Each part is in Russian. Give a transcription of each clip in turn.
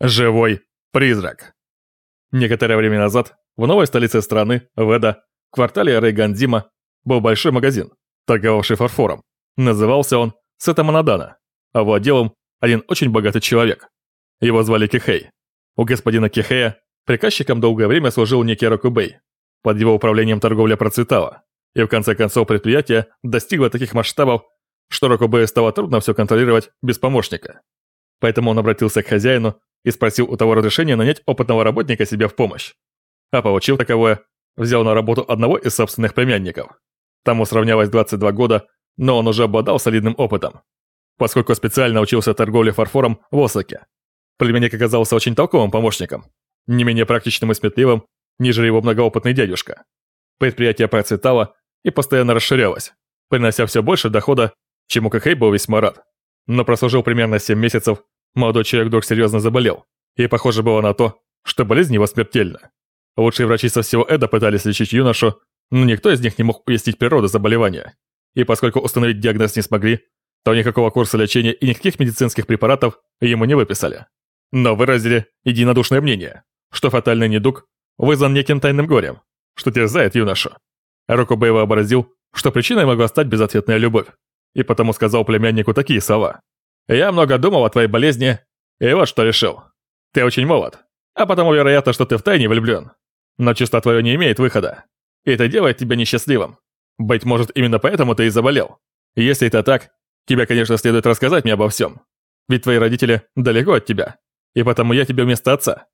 Живой призрак. Некоторое время назад в новой столице страны, Веда, в квартале Рейгандима, был большой магазин, торговавший фарфором. Назывался он Сетаманадана, а владел им один очень богатый человек. Его звали Кихей. У господина Кихея приказчиком долгое время служил некий Рокубей. Под его управлением торговля процветала, и в конце концов предприятие достигло таких масштабов, что Рокубею стало трудно все контролировать без помощника. Поэтому он обратился к хозяину и спросил у того разрешения нанять опытного работника себе в помощь. А получил таковое, взял на работу одного из собственных племянников. Тому сравнялось 22 года, но он уже обладал солидным опытом, поскольку специально учился торговле фарфором в Осаке. Племянник оказался очень толковым помощником, не менее практичным и сметливым, нежели его многоопытный дядюшка. Предприятие процветало и постоянно расширялось, принося все больше дохода, чему Кахей был весьма рад. Но прослужил примерно 7 месяцев, Молодой человек вдруг серьезно заболел, и похоже было на то, что болезнь его смертельна. Лучшие врачи со всего Эда пытались лечить юношу, но никто из них не мог уяснить природу заболевания. И поскольку установить диагноз не смогли, то никакого курса лечения и никаких медицинских препаратов ему не выписали. Но выразили единодушное мнение, что фатальный недуг вызван неким тайным горем, что терзает юношу. Рокубей вообразил, что причиной могла стать безответная любовь, и потому сказал племяннику такие слова. Я много думал о твоей болезни, и вот что решил. Ты очень молод, а потому вероятно, что ты втайне влюблен. Но чувство твое не имеет выхода, и это делает тебя несчастливым. Быть может, именно поэтому ты и заболел. Если это так, тебе, конечно, следует рассказать мне обо всем. Ведь твои родители далеко от тебя, и потому я тебе вместо отца.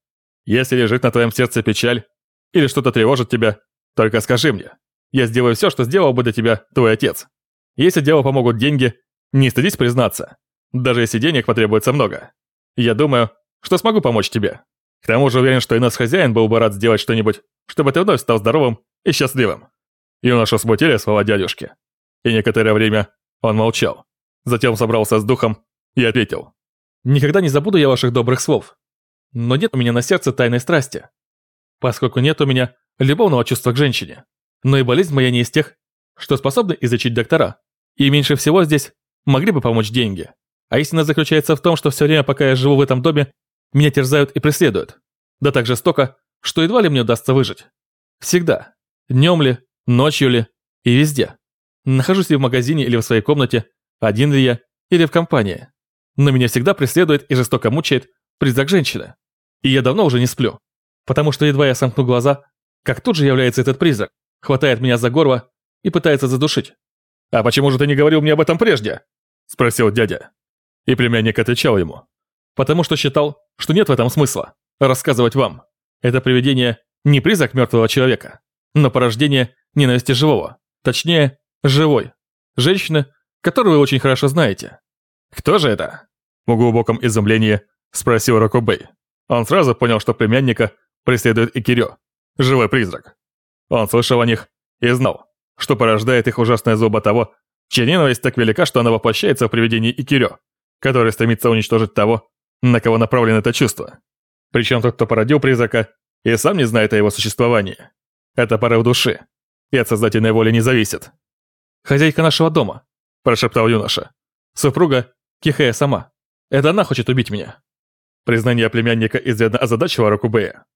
Если лежит на твоем сердце печаль, или что-то тревожит тебя, только скажи мне. Я сделаю все, что сделал бы для тебя твой отец. Если делу помогут деньги, не стыдись признаться даже если денег потребуется много. Я думаю, что смогу помочь тебе. К тому же уверен, что и наш хозяин был бы рад сделать что-нибудь, чтобы ты вновь стал здоровым и счастливым». Юношу смутили слова дядюшки. И некоторое время он молчал. Затем собрался с духом и ответил. «Никогда не забуду я ваших добрых слов. Но нет у меня на сердце тайной страсти. Поскольку нет у меня любовного чувства к женщине. Но и болезнь моя не из тех, что способны излечить доктора. И меньше всего здесь могли бы помочь деньги. А истина заключается в том, что все время, пока я живу в этом доме, меня терзают и преследуют. Да так жестоко, что едва ли мне удастся выжить. Всегда. Днем ли, ночью ли и везде. Нахожусь ли в магазине или в своей комнате, один ли я или в компании. Но меня всегда преследует и жестоко мучает призрак женщины. И я давно уже не сплю. Потому что едва я сомкну глаза, как тут же является этот призрак, хватает меня за горло и пытается задушить. «А почему же ты не говорил мне об этом прежде?» – спросил дядя. И племянник отвечал ему. Потому что считал, что нет в этом смысла рассказывать вам. Это привидение не призрак мертвого человека, но порождение ненависти живого. Точнее, живой. Женщины, которую вы очень хорошо знаете. Кто же это? В глубоком изумлении спросил Рокобей. Он сразу понял, что племянника преследует Икирё, живой призрак. Он слышал о них и знал, что порождает их ужасная злоба того, чья ненависть так велика, что она воплощается в привидении Икирё который стремится уничтожить того, на кого направлено это чувство. Причем тот, кто породил призрака, и сам не знает о его существовании. Это порыв души, и от сознательной воли не зависит. «Хозяйка нашего дома», – прошептал юноша. «Супруга Кихея сама. Это она хочет убить меня». Признание племянника изрядно озадачило Рокубея.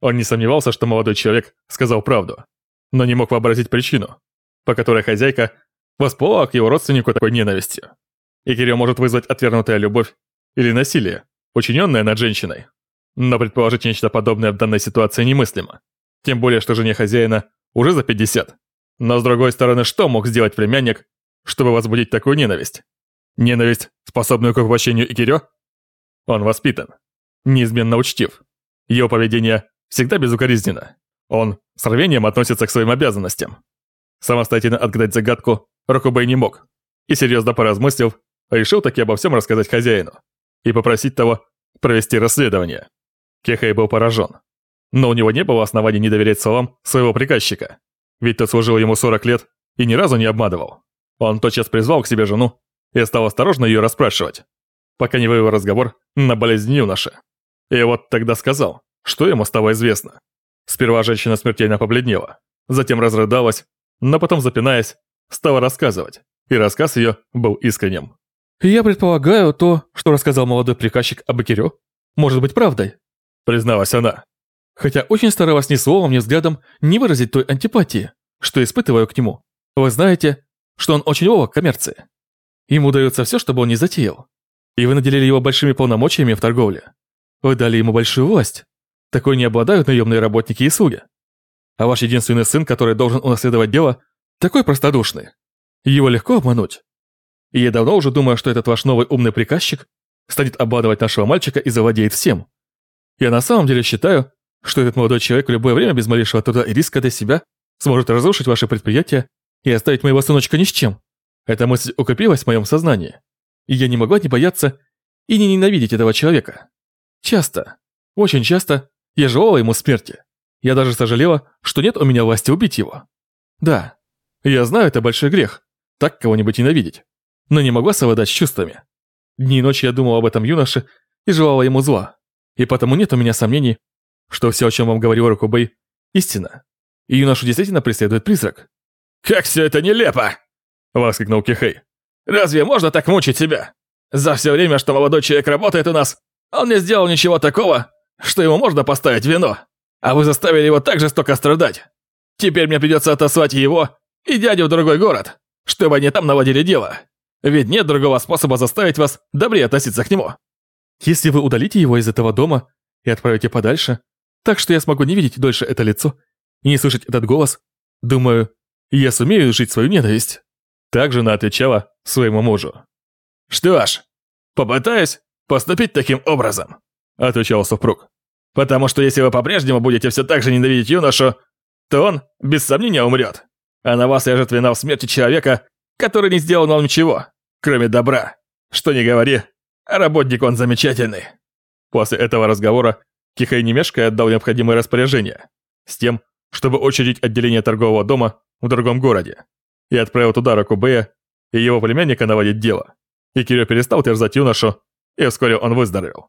Он не сомневался, что молодой человек сказал правду, но не мог вообразить причину, по которой хозяйка воспылала к его родственнику такой ненавистью. Игоря может вызвать отвергнутая любовь или насилие, учиненное над женщиной. Но предположить нечто подобное в данной ситуации немыслимо. Тем более, что жене хозяина уже за 50. Но с другой стороны, что мог сделать племянник, чтобы возбудить такую ненависть? Ненависть, способную к воплощению Икирё? Он воспитан, неизменно учтив. Его поведение всегда безукоризненно. Он с рвением относится к своим обязанностям. Самостоятельно отгадать загадку Рокубей не мог. И серьезно поразмыслив, решил таки обо всем рассказать хозяину и попросить того провести расследование. Кехай был поражен. Но у него не было оснований не доверять словам своего приказчика, ведь тот служил ему 40 лет и ни разу не обманывал. Он тотчас призвал к себе жену и стал осторожно ее расспрашивать, пока не вывел разговор на болезнь юноши. И вот тогда сказал, что ему стало известно. Сперва женщина смертельно побледнела, затем разрыдалась, но потом, запинаясь, стала рассказывать, и рассказ ее был искренним. «Я предполагаю то, что рассказал молодой приказчик об Акирё», может быть правдой, призналась она. Хотя очень старалась ни словом, ни взглядом не выразить той антипатии, что испытываю к нему. Вы знаете, что он очень ловок в коммерции. Ему удается все, чтобы он не затеял. И вы наделили его большими полномочиями в торговле. Вы дали ему большую власть. Такой не обладают наемные работники и слуги. А ваш единственный сын, который должен унаследовать дело, такой простодушный. Его легко обмануть. И я давно уже думаю, что этот ваш новый умный приказчик станет обманывать нашего мальчика и завладеет всем. Я на самом деле считаю, что этот молодой человек в любое время без малейшего труда и риска для себя сможет разрушить ваше предприятие и оставить моего сыночка ни с чем. Эта мысль укрепилась в моем сознании, и я не могла не бояться и не ненавидеть этого человека. Часто, очень часто я желала ему смерти. Я даже сожалела, что нет у меня власти убить его. Да, я знаю, это большой грех, так кого-нибудь ненавидеть, но не могла совладать с чувствами. Дни и ночи я думала об этом юноше и желала ему зла, и потому нет у меня сомнений, что все, о чем вам говорил Рокубей, истина. И юношу действительно преследует призрак. «Как все это нелепо!» — воскликнул Кихей. «Разве можно так мучить себя? За все время, что молодой человек работает у нас, он не сделал ничего такого, что ему можно поставить вино. А вы заставили его так жестоко страдать. Теперь мне придется отослать его и дядю в другой город, чтобы они там наводили дело. Ведь нет другого способа заставить вас добрее относиться к нему». «Если вы удалите его из этого дома и отправите подальше, так что я смогу не видеть дольше это лицо и не слышать этот голос, думаю, я сумею жить свою ненависть». Так жена отвечала своему мужу. «Что ж, попытаюсь поступить таким образом», отвечал супруг. «Потому что если вы по-прежнему будете все так же ненавидеть юношу, то он, без сомнения, умрет. А на вас ляжет вина в смерти человека, который не сделал нам ничего, кроме добра. Что не говори, работник он замечательный». После этого разговора Кихай не мешкая отдал необходимые распоряжения с тем, чтобы учредить отделение торгового дома в другом городе и отправил туда Рокубея и его племянника наводить дело. И Кирё перестал терзать юношу, и вскоре он выздоровел.